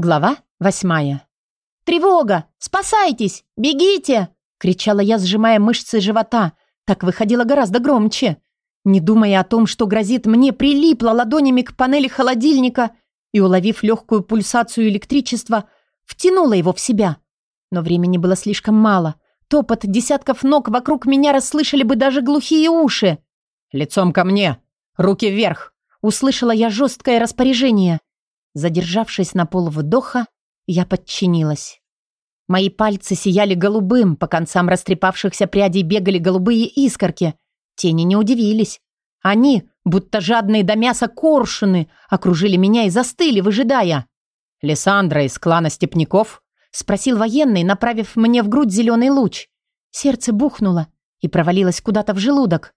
Глава восьмая. «Тревога! Спасайтесь! Бегите!» — кричала я, сжимая мышцы живота. Так выходило гораздо громче. Не думая о том, что грозит мне, прилипла ладонями к панели холодильника и, уловив легкую пульсацию электричества, втянула его в себя. Но времени было слишком мало. Топот десятков ног вокруг меня расслышали бы даже глухие уши. «Лицом ко мне! Руки вверх!» Услышала я жесткое распоряжение. Задержавшись на пол вдоха, я подчинилась. Мои пальцы сияли голубым, по концам растрепавшихся прядей бегали голубые искорки. Тени не удивились. Они, будто жадные до мяса коршуны, окружили меня и застыли, выжидая. «Лиссандра из клана Степняков?» — спросил военный, направив мне в грудь зеленый луч. Сердце бухнуло и провалилось куда-то в желудок.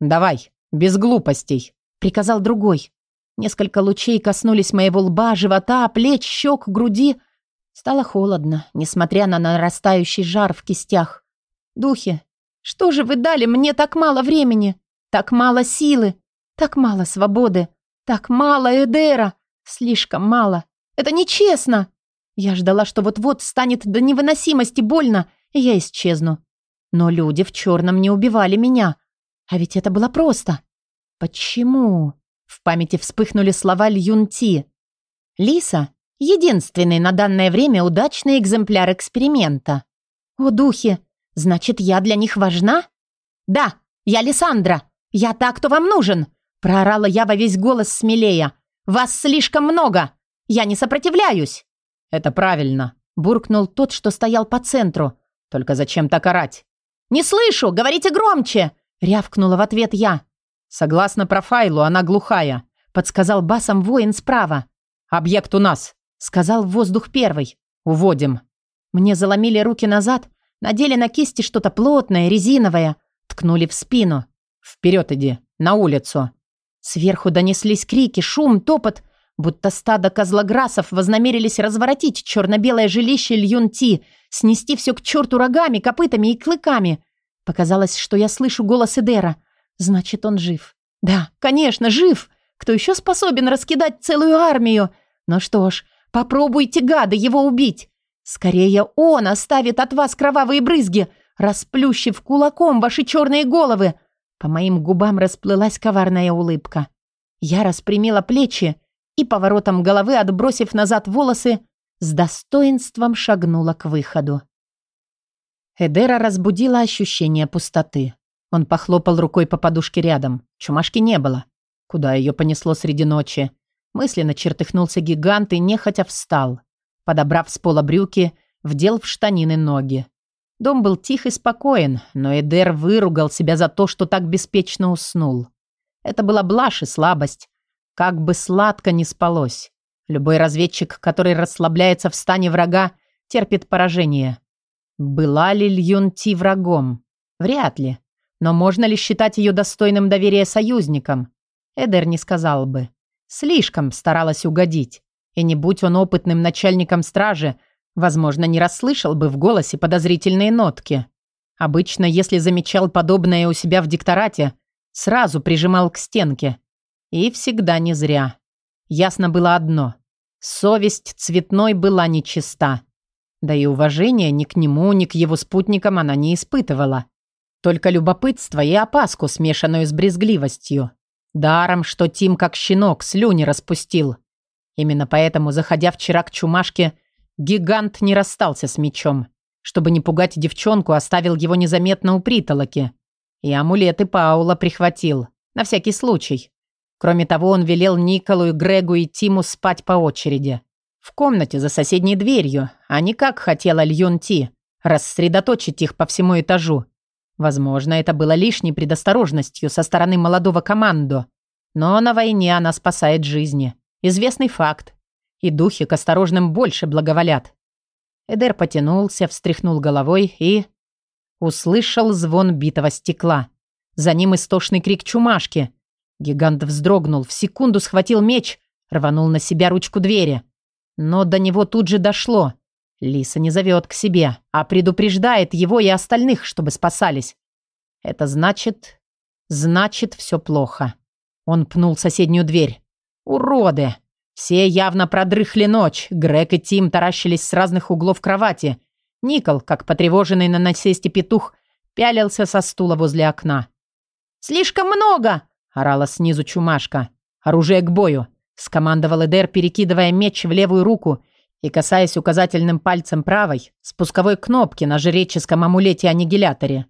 «Давай, без глупостей», — приказал другой. Несколько лучей коснулись моего лба, живота, плеч, щек, груди. Стало холодно, несмотря на нарастающий жар в кистях. Духи, что же вы дали мне так мало времени? Так мало силы, так мало свободы, так мало Эдера, слишком мало. Это нечестно. Я ждала, что вот-вот станет до невыносимости больно, и я исчезну. Но люди в черном не убивали меня. А ведь это было просто. Почему? В памяти вспыхнули слова Льюнти. «Лиса — единственный на данное время удачный экземпляр эксперимента». «О, духи! Значит, я для них важна?» «Да, я Лиссандра. Я та, кто вам нужен!» Проорала я во весь голос смелее. «Вас слишком много! Я не сопротивляюсь!» «Это правильно!» Буркнул тот, что стоял по центру. «Только зачем так орать?» «Не слышу! Говорите громче!» Рявкнула в ответ я. «Согласно профайлу, она глухая», — подсказал басом воин справа. «Объект у нас», — сказал воздух первый. «Уводим». Мне заломили руки назад, надели на кисти что-то плотное, резиновое, ткнули в спину. «Вперед иди, на улицу». Сверху донеслись крики, шум, топот, будто стадо козлограсов вознамерились разворотить черно-белое жилище Льюнти, снести все к черту рогами, копытами и клыками. Показалось, что я слышу голос Эдера — Значит, он жив. Да, конечно, жив. Кто еще способен раскидать целую армию? Ну что ж, попробуйте, гады, его убить. Скорее он оставит от вас кровавые брызги, расплющив кулаком ваши черные головы. По моим губам расплылась коварная улыбка. Я распрямила плечи и поворотом головы, отбросив назад волосы, с достоинством шагнула к выходу. Эдера разбудила ощущение пустоты. Он похлопал рукой по подушке рядом. Чумашки не было. Куда ее понесло среди ночи? Мысленно чертыхнулся гигант и нехотя встал. Подобрав с пола брюки, вдел в штанины ноги. Дом был тих и спокоен, но Эдер выругал себя за то, что так беспечно уснул. Это была блажь и слабость. Как бы сладко не спалось. Любой разведчик, который расслабляется в стане врага, терпит поражение. Была ли Льюн Ти врагом? Вряд ли. Но можно ли считать ее достойным доверия союзником? Эдер не сказал бы. Слишком старалась угодить. И не будь он опытным начальником стражи, возможно, не расслышал бы в голосе подозрительные нотки. Обычно, если замечал подобное у себя в дикторате, сразу прижимал к стенке. И всегда не зря. Ясно было одно. Совесть цветной была нечиста. Да и уважения ни к нему, ни к его спутникам она не испытывала. Только любопытство и опаску, смешанную с брезгливостью. Даром, что Тим как щенок слюни распустил. Именно поэтому, заходя вчера к чумашке, гигант не расстался с мечом. Чтобы не пугать девчонку, оставил его незаметно у притолоки. И амулеты Паула прихватил. На всякий случай. Кроме того, он велел Николу, Грегу и Тиму спать по очереди. В комнате за соседней дверью, а не как хотела Льюн Ти, рассредоточить их по всему этажу Возможно, это было лишней предосторожностью со стороны молодого командо. Но на войне она спасает жизни. Известный факт. И духи к осторожным больше благоволят. Эдер потянулся, встряхнул головой и... Услышал звон битого стекла. За ним истошный крик чумашки. Гигант вздрогнул, в секунду схватил меч, рванул на себя ручку двери. Но до него тут же дошло. Лиса не зовет к себе, а предупреждает его и остальных, чтобы спасались. Это значит... Значит, все плохо. Он пнул соседнюю дверь. Уроды! Все явно продрыхли ночь. Грег и Тим таращились с разных углов кровати. Никол, как потревоженный на насесте петух, пялился со стула возле окна. «Слишком много!» – орала снизу чумашка. «Оружие к бою!» – скомандовал Эдер, перекидывая меч в левую руку и касаясь указательным пальцем правой спусковой кнопки на жреческом амулете-аннигиляторе.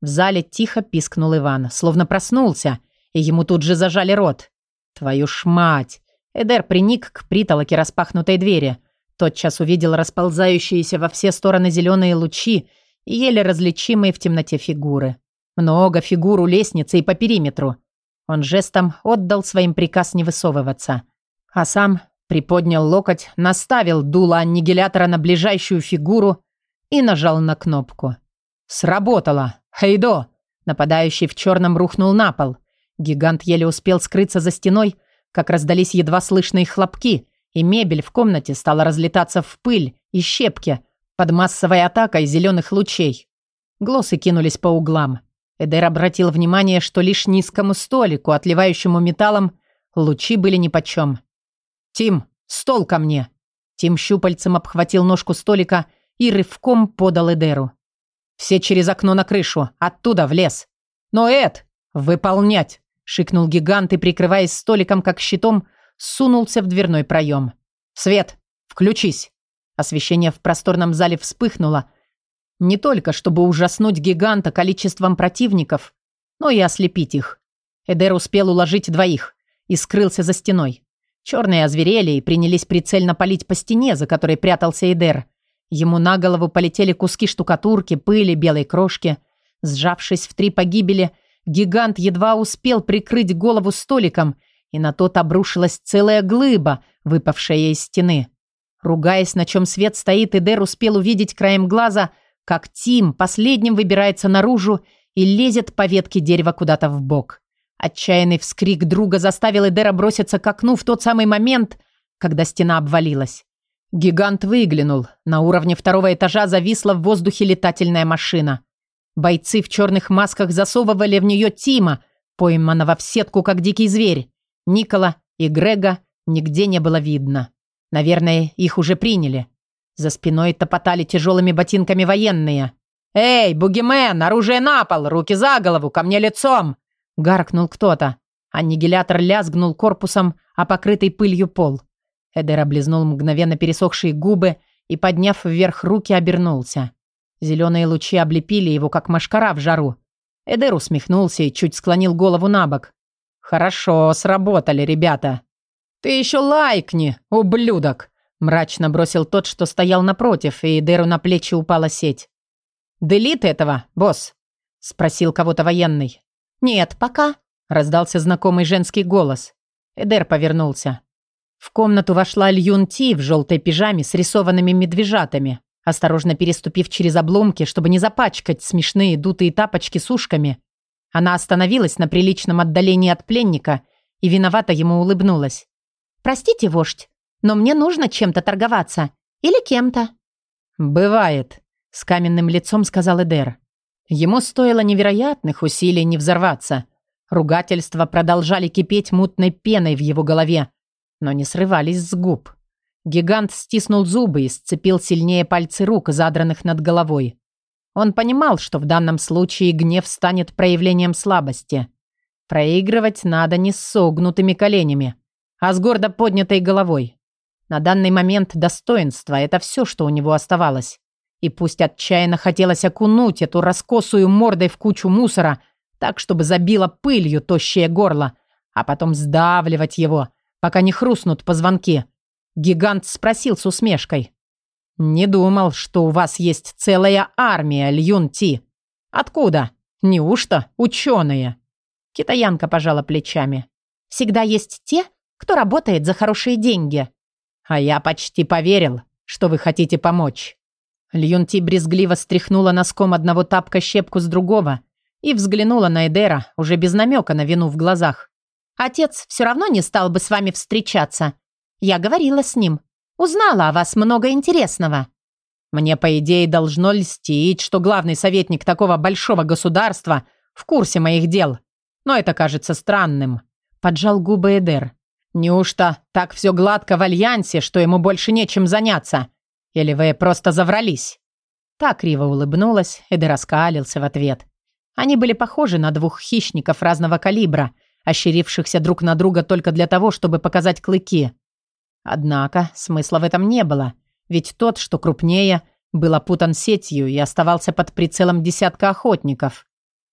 В зале тихо пискнул Иван, словно проснулся, и ему тут же зажали рот. «Твою ж мать!» Эдер приник к притолоке распахнутой двери. Тотчас увидел расползающиеся во все стороны зеленые лучи и еле различимые в темноте фигуры. Много фигур у лестницы и по периметру. Он жестом отдал своим приказ не высовываться. А сам приподнял локоть, наставил дуло аннигилятора на ближайшую фигуру и нажал на кнопку. Сработало! Хейдо! Нападающий в черном рухнул на пол. Гигант еле успел скрыться за стеной, как раздались едва слышные хлопки, и мебель в комнате стала разлетаться в пыль и щепки под массовой атакой зеленых лучей. Глоссы кинулись по углам. Эдер обратил внимание, что лишь низкому столику, отливающему металлом, лучи были нипочем. «Тим, стол ко мне!» Тим щупальцем обхватил ножку столика и рывком подал Эдеру. «Все через окно на крышу, оттуда в лес!» «Но, Эд, выполнять!» — шикнул гигант и, прикрываясь столиком как щитом, сунулся в дверной проем. «Свет, включись!» Освещение в просторном зале вспыхнуло, не только чтобы ужаснуть гиганта количеством противников, но и ослепить их. Эдер успел уложить двоих и скрылся за стеной. Черные озверели и принялись прицельно палить по стене, за которой прятался Эдер. Ему на голову полетели куски штукатурки, пыли, белой крошки. Сжавшись в три погибели, гигант едва успел прикрыть голову столиком, и на тот обрушилась целая глыба, выпавшая из стены. Ругаясь, на чем свет стоит, Эдер успел увидеть краем глаза – как Тим последним выбирается наружу и лезет по ветке дерева куда-то в бок. Отчаянный вскрик друга заставил Эдера броситься к окну в тот самый момент, когда стена обвалилась. Гигант выглянул. На уровне второго этажа зависла в воздухе летательная машина. Бойцы в черных масках засовывали в нее Тима, пойманного в сетку, как дикий зверь. Никола и Грега нигде не было видно. Наверное, их уже приняли. За спиной топотали тяжелыми ботинками военные. «Эй, бугимен, оружие на пол, руки за голову, ко мне лицом!» Гаркнул кто-то. Аннигилятор лязгнул корпусом, а покрытый пылью пол. Эдер облизнул мгновенно пересохшие губы и, подняв вверх руки, обернулся. Зеленые лучи облепили его, как машкара в жару. Эдер усмехнулся и чуть склонил голову на бок. «Хорошо, сработали, ребята!» «Ты еще лайкни, ублюдок!» Мрачно бросил тот, что стоял напротив, и Деру на плечи упала сеть. «Делит этого, босс?» – спросил кого-то военный. «Нет, пока», – раздался знакомый женский голос. Эдер повернулся. В комнату вошла Льюн Ти в желтой пижаме с рисованными медвежатами. Осторожно переступив через обломки, чтобы не запачкать смешные дутые тапочки с ушками, она остановилась на приличном отдалении от пленника и виновато ему улыбнулась. «Простите, вождь, но мне нужно чем-то торговаться. Или кем-то». «Бывает», — с каменным лицом сказал Эдер. Ему стоило невероятных усилий не взорваться. Ругательства продолжали кипеть мутной пеной в его голове, но не срывались с губ. Гигант стиснул зубы и сцепил сильнее пальцы рук, задранных над головой. Он понимал, что в данном случае гнев станет проявлением слабости. Проигрывать надо не с согнутыми коленями, а с гордо поднятой головой. На данный момент достоинство – это все, что у него оставалось. И пусть отчаянно хотелось окунуть эту раскосую мордой в кучу мусора, так, чтобы забило пылью тощее горло, а потом сдавливать его, пока не хрустнут позвонки. Гигант спросил с усмешкой. «Не думал, что у вас есть целая армия, Льюн Ти. Откуда? Неужто ученые?» Китаянка пожала плечами. «Всегда есть те, кто работает за хорошие деньги», «А я почти поверил, что вы хотите помочь». Льюнти брезгливо стряхнула носком одного тапка щепку с другого и взглянула на Эдера, уже без намека на вину в глазах. «Отец все равно не стал бы с вами встречаться. Я говорила с ним. Узнала о вас много интересного». «Мне, по идее, должно льстить, что главный советник такого большого государства в курсе моих дел. Но это кажется странным», — поджал губы Эдер. Неужто так все гладко в Альянсе, что ему больше нечем заняться? Или вы просто заврались?» Так криво улыбнулась, Эдер раскалился в ответ. Они были похожи на двух хищников разного калибра, ощерившихся друг на друга только для того, чтобы показать клыки. Однако смысла в этом не было, ведь тот, что крупнее, был опутан сетью и оставался под прицелом десятка охотников.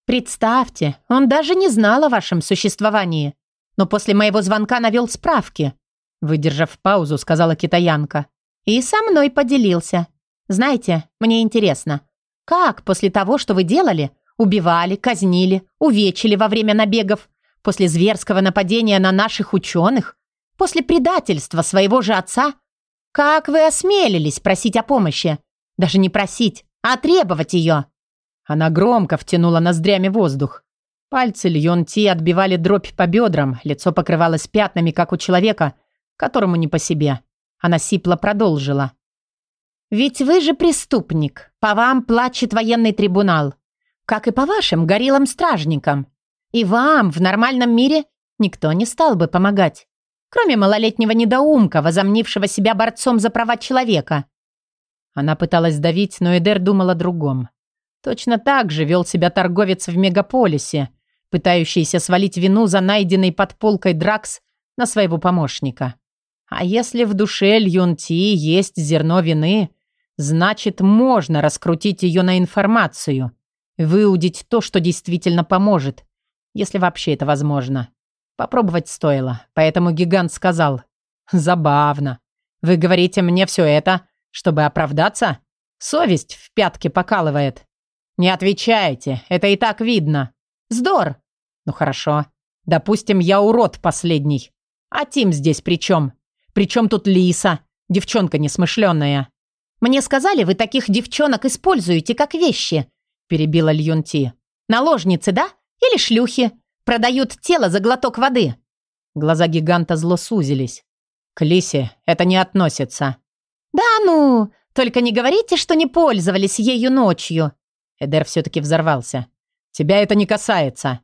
«Представьте, он даже не знал о вашем существовании, но после моего звонка навел справки», выдержав паузу, сказала китаянка. «И со мной поделился. Знаете, мне интересно, как после того, что вы делали, убивали, казнили, увечили во время набегов, после зверского нападения на наших ученых, после предательства своего же отца, как вы осмелились просить о помощи? Даже не просить, а требовать ее!» Она громко втянула ноздрями воздух. Пальцы Льон Ти отбивали дробь по бедрам, лицо покрывалось пятнами, как у человека, которому не по себе. Она сипло продолжила. «Ведь вы же преступник. По вам плачет военный трибунал. Как и по вашим гориллам-стражникам. И вам в нормальном мире никто не стал бы помогать. Кроме малолетнего недоумка, возомнившего себя борцом за права человека». Она пыталась давить, но Эдер думал о другом. Точно так же вел себя торговец в мегаполисе, пытающийся свалить вину за найденный под полкой Дракс на своего помощника. А если в душе Льюнти есть зерно вины, значит, можно раскрутить ее на информацию, выудить то, что действительно поможет, если вообще это возможно. Попробовать стоило, поэтому гигант сказал, «Забавно. Вы говорите мне все это, чтобы оправдаться? Совесть в пятке покалывает». «Не отвечайте, это и так видно». «Здор!» «Ну хорошо. Допустим, я урод последний. А Тим здесь при чем? При чем тут Лиса, девчонка несмышленная?» «Мне сказали, вы таких девчонок используете как вещи», перебила Льюнти. «Наложницы, да? Или шлюхи? Продают тело за глоток воды». Глаза гиганта зло сузились. «К Лисе это не относится». «Да ну, только не говорите, что не пользовались ею ночью». Эдер все-таки взорвался. «Тебя это не касается».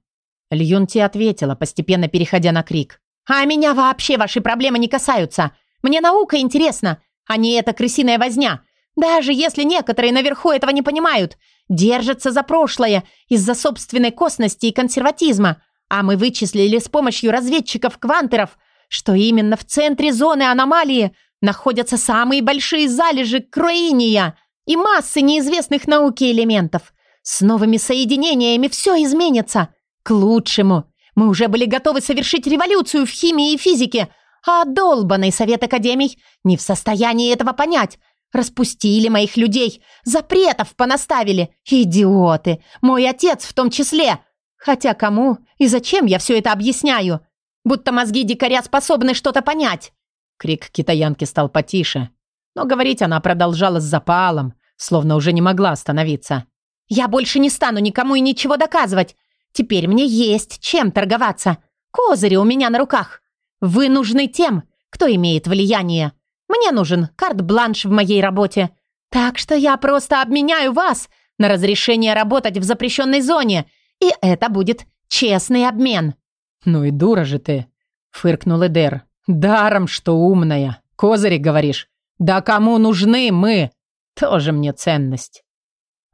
Льюнти ответила, постепенно переходя на крик. «А меня вообще ваши проблемы не касаются. Мне наука интересна, а не эта крысиная возня. Даже если некоторые наверху этого не понимают, держатся за прошлое из-за собственной косности и консерватизма. А мы вычислили с помощью разведчиков-квантеров, что именно в центре зоны аномалии находятся самые большие залежи кроиния и массы неизвестных науке элементов. С новыми соединениями все изменится. К лучшему. Мы уже были готовы совершить революцию в химии и физике, а долбанный совет академий не в состоянии этого понять. Распустили моих людей, запретов понаставили. Идиоты! Мой отец в том числе. Хотя кому и зачем я все это объясняю? Будто мозги дикаря способны что-то понять. Крик китаянки стал потише. Но говорить она продолжала с запалом, словно уже не могла остановиться. «Я больше не стану никому и ничего доказывать. Теперь мне есть чем торговаться. Козыри у меня на руках. Вы нужны тем, кто имеет влияние. Мне нужен карт-бланш в моей работе. Так что я просто обменяю вас на разрешение работать в запрещенной зоне, и это будет честный обмен». «Ну и дура же ты», — фыркнул Эдер. «Даром, что умная. Козыри, говоришь? Да кому нужны мы? Тоже мне ценность».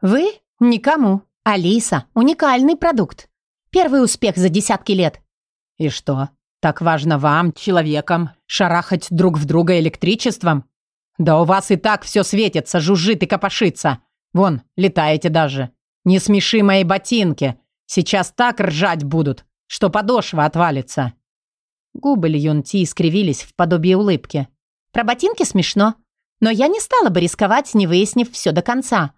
«Вы? Никому. Алиса – уникальный продукт. Первый успех за десятки лет». «И что? Так важно вам, человекам, шарахать друг в друга электричеством? Да у вас и так все светится, жужжит и копошится. Вон, летаете даже. Не смеши мои ботинки. Сейчас так ржать будут, что подошва отвалится». Губы Льюн Ти искривились в подобие улыбки. «Про ботинки смешно, но я не стала бы рисковать, не выяснив все до конца.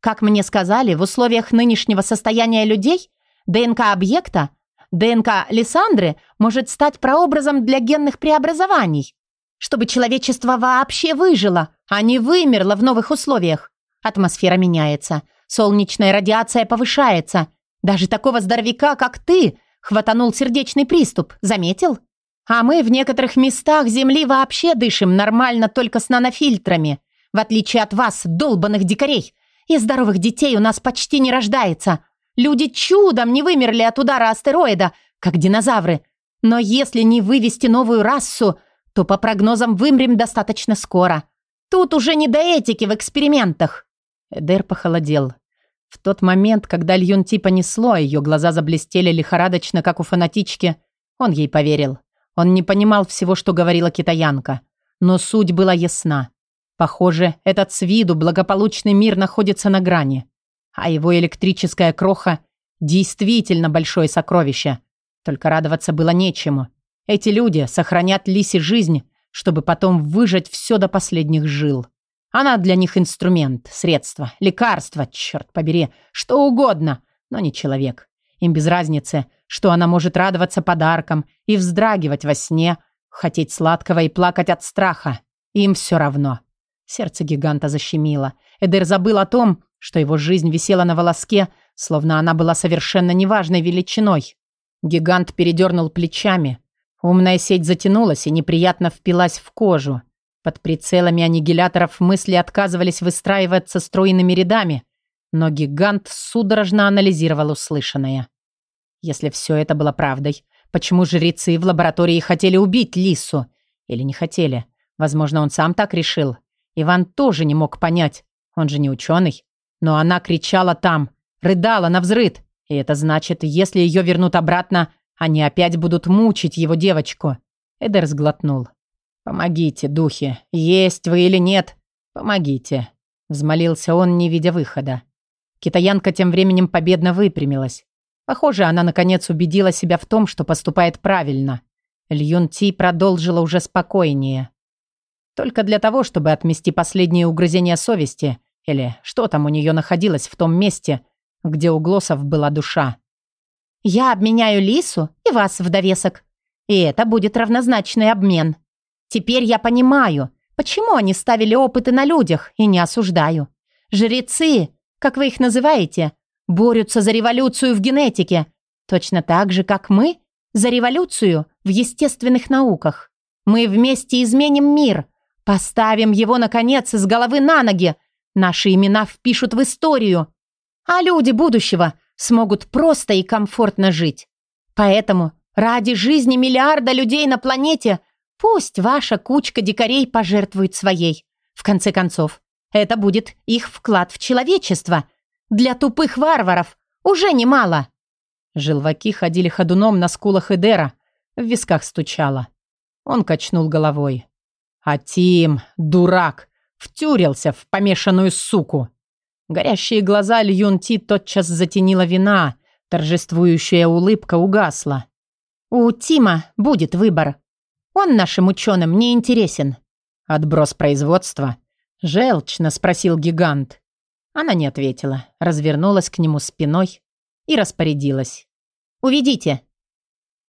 Как мне сказали, в условиях нынешнего состояния людей ДНК объекта ДНК Лиссандры может стать прообразом для генных преобразований, чтобы человечество вообще выжило, а не вымерло в новых условиях. Атмосфера меняется, солнечная радиация повышается. Даже такого здоровяка, как ты, хватанул сердечный приступ, заметил? А мы в некоторых местах Земли вообще дышим нормально только с нанофильтрами, в отличие от вас, долбанных дикарей. И здоровых детей у нас почти не рождается. Люди чудом не вымерли от удара астероида, как динозавры. Но если не вывести новую расу, то по прогнозам вымрем достаточно скоро. Тут уже не до этики в экспериментах. Эдер похолодел. В тот момент, когда Льюн Ти понесло, ее глаза заблестели лихорадочно, как у фанатички, он ей поверил. Он не понимал всего, что говорила китаянка. Но суть была ясна. Похоже, этот с виду благополучный мир находится на грани. А его электрическая кроха действительно большое сокровище. Только радоваться было нечему. Эти люди сохранят Лисе жизнь, чтобы потом выжать все до последних жил. Она для них инструмент, средство, лекарство, черт побери, что угодно, но не человек. Им без разницы, что она может радоваться подаркам и вздрагивать во сне, хотеть сладкого и плакать от страха. Им все равно. Сердце гиганта защемило. Эдер забыл о том, что его жизнь висела на волоске, словно она была совершенно неважной величиной. Гигант передернул плечами. Умная сеть затянулась и неприятно впилась в кожу. Под прицелами аннигиляторов мысли отказывались выстраиваться стройными рядами, но гигант судорожно анализировал услышанное. Если все это было правдой, почему жрецы в лаборатории хотели убить Лису? Или не хотели? Возможно, он сам так решил. Иван тоже не мог понять. Он же не ученый. Но она кричала там, рыдала на взрыд. И это значит, если ее вернут обратно, они опять будут мучить его девочку. Эдер сглотнул. «Помогите, духи. Есть вы или нет? Помогите!» Взмолился он, не видя выхода. Китаянка тем временем победно выпрямилась. Похоже, она наконец убедила себя в том, что поступает правильно. Льюн Ти продолжила уже спокойнее. Только для того, чтобы отмести последние угрызения совести, или что там у нее находилось в том месте, где у Глоссов была душа. «Я обменяю Лису и вас в довесок. И это будет равнозначный обмен. Теперь я понимаю, почему они ставили опыты на людях, и не осуждаю. Жрецы, как вы их называете, борются за революцию в генетике, точно так же, как мы за революцию в естественных науках. Мы вместе изменим мир, поставим его, наконец, с головы на ноги, наши имена впишут в историю, а люди будущего смогут просто и комфортно жить. Поэтому ради жизни миллиарда людей на планете пусть ваша кучка дикарей пожертвует своей. В конце концов, это будет их вклад в человечество. Для тупых варваров уже немало. Желваки ходили ходуном на скулах Эдера, в висках стучало. Он качнул головой. А Тим, дурак, втюрился в помешанную суку. Горящие глаза Льюнти тотчас затенила вина, торжествующая улыбка угасла. «У Тима будет выбор. Он нашим ученым не интересен». «Отброс производства?» – желчно спросил гигант. Она не ответила, развернулась к нему спиной и распорядилась. «Уведите